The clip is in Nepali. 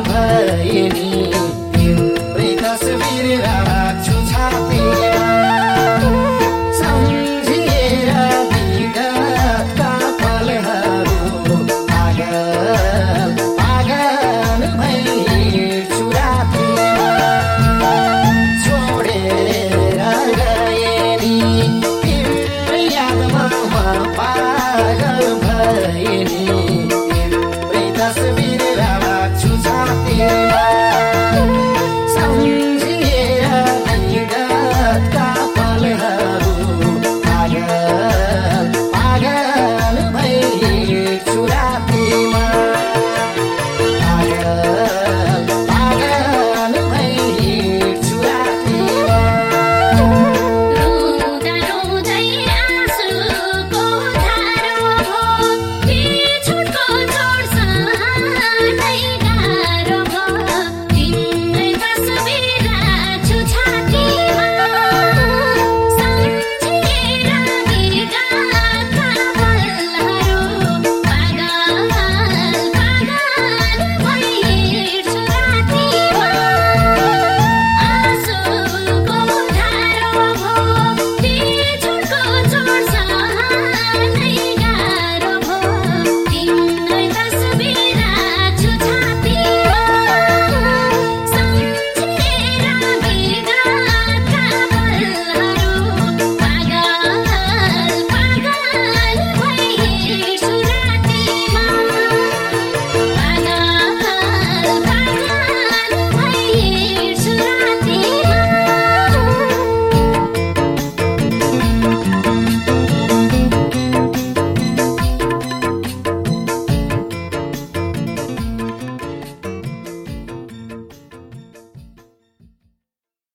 भए नि।